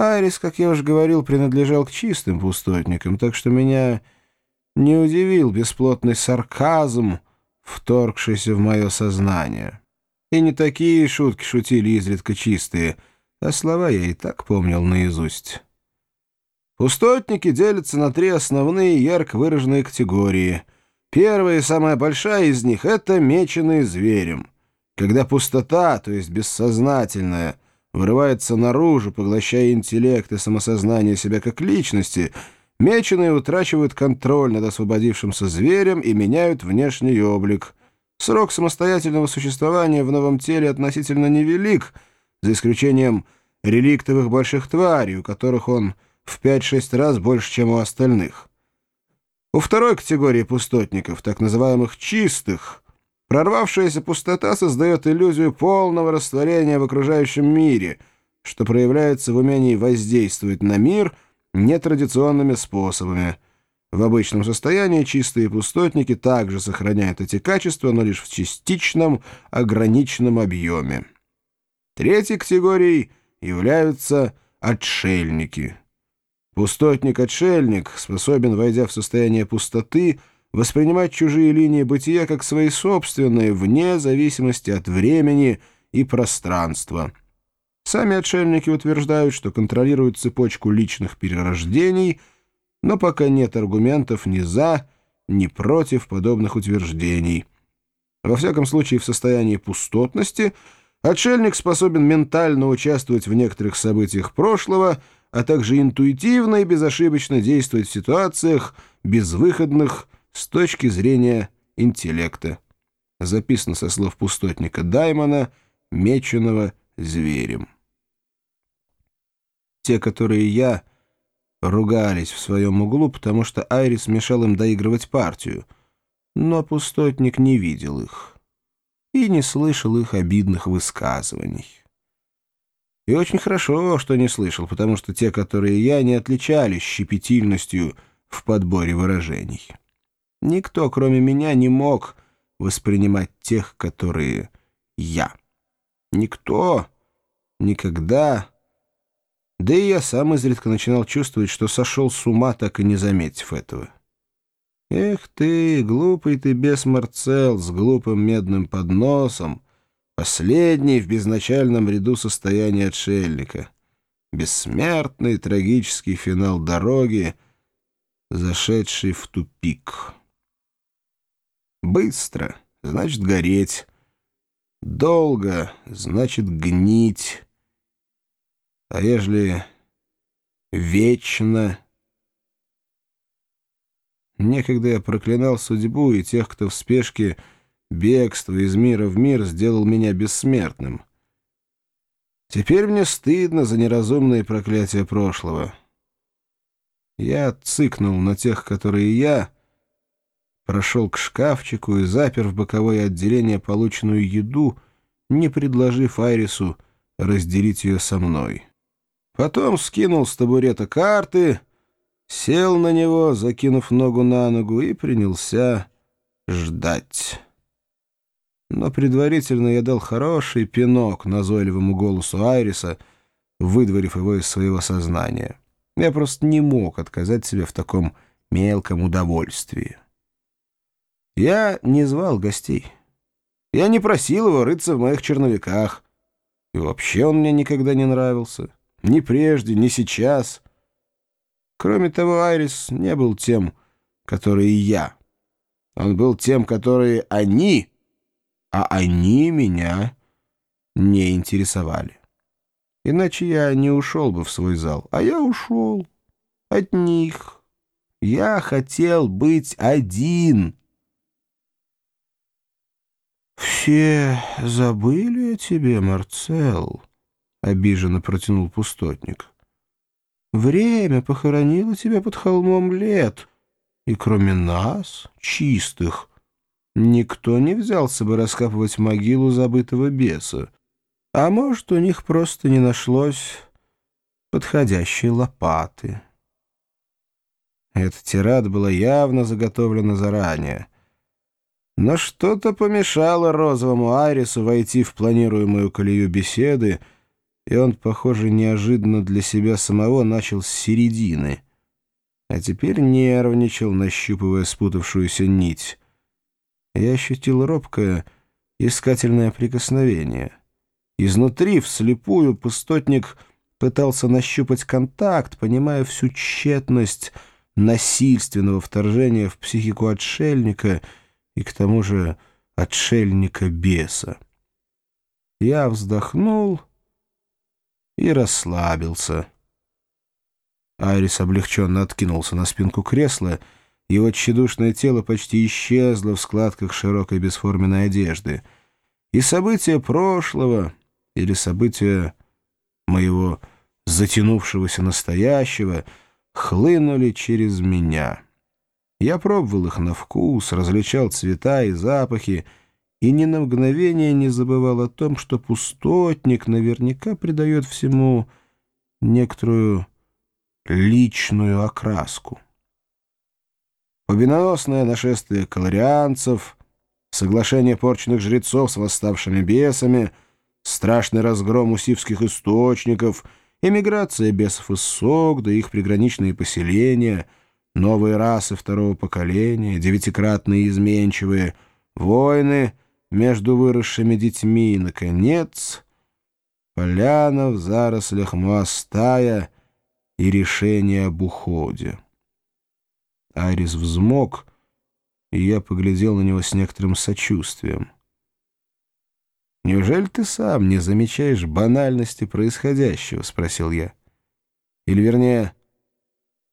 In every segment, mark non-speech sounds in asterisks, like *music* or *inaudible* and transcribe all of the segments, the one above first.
Айрис, как я уже говорил, принадлежал к чистым пустотникам, так что меня не удивил бесплотный сарказм, вторгшийся в мое сознание. И не такие шутки шутили изредка чистые, а слова я и так помнил наизусть. Пустотники делятся на три основные ярко выраженные категории. Первая и самая большая из них — это меченые зверем. Когда пустота, то есть бессознательная, вырывается наружу, поглощая интеллект и самосознание себя как личности, меченые утрачивают контроль над освободившимся зверем и меняют внешний облик. Срок самостоятельного существования в новом теле относительно невелик, за исключением реликтовых больших тварей, у которых он в 5-6 раз больше, чем у остальных. У второй категории пустотников, так называемых «чистых», прорвавшаяся пустота создает иллюзию полного растворения в окружающем мире, что проявляется в умении воздействовать на мир нетрадиционными способами. В обычном состоянии чистые пустотники также сохраняют эти качества, но лишь в частичном, ограниченном объеме. Третьей категорией являются отшельники — Пустотник-отшельник способен, войдя в состояние пустоты, воспринимать чужие линии бытия как свои собственные, вне зависимости от времени и пространства. Сами отшельники утверждают, что контролируют цепочку личных перерождений, но пока нет аргументов ни за, ни против подобных утверждений. Во всяком случае, в состоянии пустотности отшельник способен ментально участвовать в некоторых событиях прошлого — а также интуитивно и безошибочно действовать в ситуациях, безвыходных с точки зрения интеллекта. Записано со слов пустотника Даймона, меченого зверем. Те, которые я, ругались в своем углу, потому что Айрис мешал им доигрывать партию, но пустотник не видел их и не слышал их обидных высказываний. И очень хорошо, что не слышал, потому что те, которые я, не отличались щепетильностью в подборе выражений. Никто, кроме меня, не мог воспринимать тех, которые я. Никто, никогда. Да и я сам изредка начинал чувствовать, что сошел с ума, так и не заметив этого. Эх ты, глупый ты бес Марцел с глупым медным подносом, Последний в безначальном ряду состояния отшельника. Бессмертный трагический финал дороги, зашедший в тупик. Быстро — значит гореть. Долго — значит гнить. А ежели вечно... Некогда я проклинал судьбу и тех, кто в спешке Бегство из мира в мир сделал меня бессмертным. Теперь мне стыдно за неразумные проклятия прошлого. Я цыкнул на тех, которые я, прошел к шкафчику и запер в боковое отделение полученную еду, не предложив Айрису разделить ее со мной. Потом скинул с табурета карты, сел на него, закинув ногу на ногу, и принялся ждать но предварительно я дал хороший пинок назойливому голосу Айриса, выдворив его из своего сознания. Я просто не мог отказать себе в таком мелком удовольствии. Я не звал гостей. Я не просил его рыться в моих черновиках. И вообще он мне никогда не нравился. Ни прежде, ни сейчас. Кроме того, Айрис не был тем, который я. Он был тем, которые они а они меня не интересовали. Иначе я не ушел бы в свой зал, а я ушел от них. Я хотел быть один. «Все забыли о тебе, Марцел», — обиженно протянул пустотник. «Время похоронило тебя под холмом лет, и кроме нас, чистых, никто не взялся бы раскапывать могилу забытого беса. А может, у них просто не нашлось подходящей лопаты. Эта тирада была явно заготовлена заранее. Но что-то помешало розовому Айрису войти в планируемую колею беседы и он, похоже, неожиданно для себя самого начал с середины, а теперь нервничал, нащупывая спутавшуюся нить. Я ощутил робкое, искательное прикосновение. Изнутри, вслепую, пустотник пытался нащупать контакт, понимая всю тщетность насильственного вторжения в психику отшельника и, к тому же, отшельника-беса. Я вздохнул и расслабился. Айрис облегченно откинулся на спинку кресла, его тщедушное тело почти исчезло в складках широкой бесформенной одежды. И события прошлого, или события моего затянувшегося настоящего, хлынули через меня. Я пробовал их на вкус, различал цвета и запахи, и ни на мгновение не забывал о том, что пустотник наверняка придает всему некоторую личную окраску. Победоносное нашествие колорианцев, соглашение порченных жрецов с восставшими бесами, страшный разгром усивских источников, эмиграция бесов из Согда, их приграничные поселения, новые расы второго поколения, девятикратные изменчивые, войны — между выросшими детьми, и, наконец, поляна в зарослях Муастая и решение об уходе. Арис взмок, и я поглядел на него с некоторым сочувствием. «Неужели ты сам не замечаешь банальности происходящего?» — спросил я. «Или, вернее,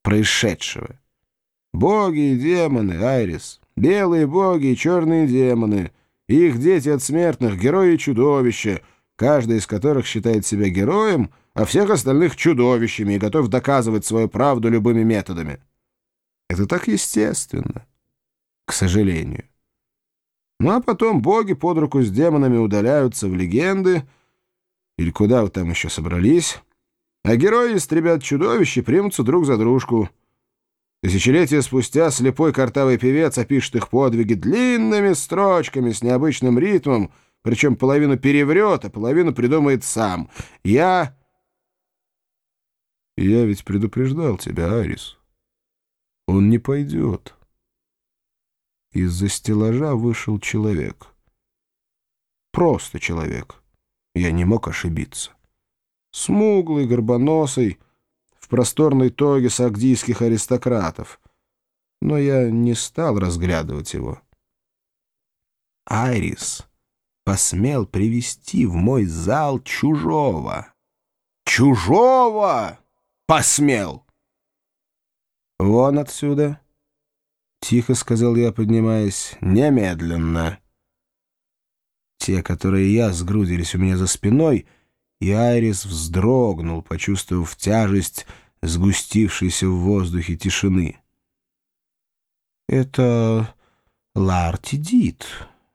происшедшего. Боги и демоны, Айрис, белые боги и черные демоны — их дети от смертных — герои и чудовища, каждый из которых считает себя героем, а всех остальных — чудовищами и готов доказывать свою правду любыми методами. Это так естественно, к сожалению. Ну а потом боги под руку с демонами удаляются в легенды, или куда вы там еще собрались, а герои истребят чудовища и примутся друг за дружку — Тысячелетия спустя слепой картавый певец опишет их подвиги длинными строчками с необычным ритмом, причем половину переврет, а половину придумает сам. Я... Я ведь предупреждал тебя, Арис. Он не пойдет. Из-за стеллажа вышел человек. Просто человек. Я не мог ошибиться. Смуглый, горбоносый, в просторной тоге сагдийских аристократов, но я не стал разглядывать его. Айрис посмел привести в мой зал чужого. Чужого посмел! «Вон отсюда!» — тихо сказал я, поднимаясь. «Немедленно!» Те, которые я, сгрудились у меня за спиной — и Айрис вздрогнул, почувствовав тяжесть сгустившейся в воздухе тишины. «Это Ларти Дит,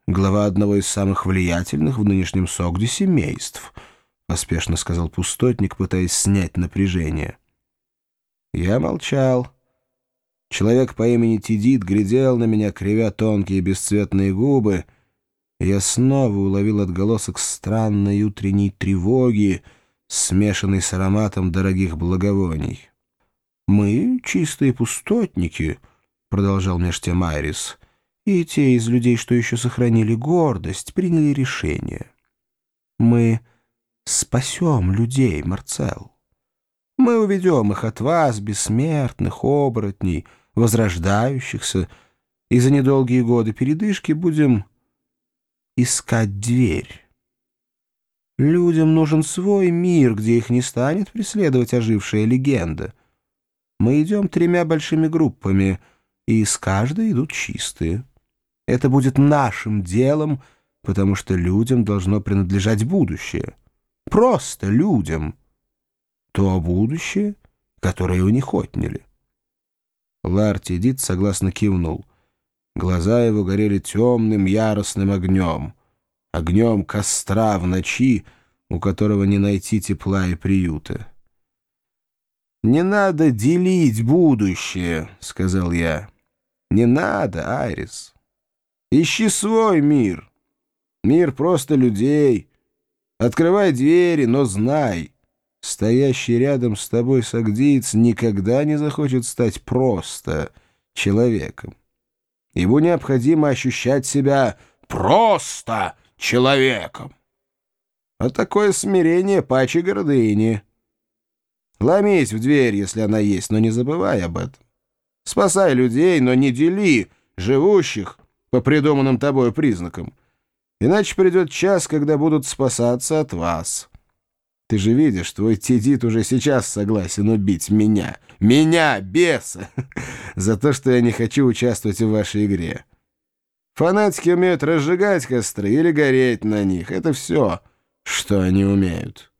глава одного из самых влиятельных в нынешнем Согде семейств», — поспешно сказал пустотник, пытаясь снять напряжение. Я молчал. Человек по имени Тидит глядел на меня, кривя тонкие бесцветные губы — я снова уловил отголосок странной утренней тревоги, смешанной с ароматом дорогих благовоний. «Мы чистые пустотники», — продолжал меж тем Айрис, «и те из людей, что еще сохранили гордость, приняли решение. Мы спасем людей, Марцел. Мы уведем их от вас, бессмертных, оборотней, возрождающихся, и за недолгие годы передышки будем искать дверь. Людям нужен свой мир, где их не станет преследовать ожившая легенда. Мы идем тремя большими группами, и из каждой идут чистые. Это будет нашим делом, потому что людям должно принадлежать будущее. Просто людям. То будущее, которое у них отняли. Ларти Дит согласно кивнул — Глаза его горели темным, яростным огнем. Огнем костра в ночи, у которого не найти тепла и приюта. «Не надо делить будущее», — сказал я. «Не надо, Айрис. Ищи свой мир. Мир просто людей. Открывай двери, но знай, стоящий рядом с тобой сагдиец никогда не захочет стать просто человеком. Ему необходимо ощущать себя просто человеком. А такое смирение паче гордыни. Ломись в дверь, если она есть, но не забывай об этом. Спасай людей, но не дели живущих по придуманным тобой признакам. Иначе придет час, когда будут спасаться от вас. Ты же видишь, твой Тедит уже сейчас согласен убить меня. Меня, беса! *laughs* За то, что я не хочу участвовать в вашей игре. Фанатики умеют разжигать костры или гореть на них. Это все, что они умеют.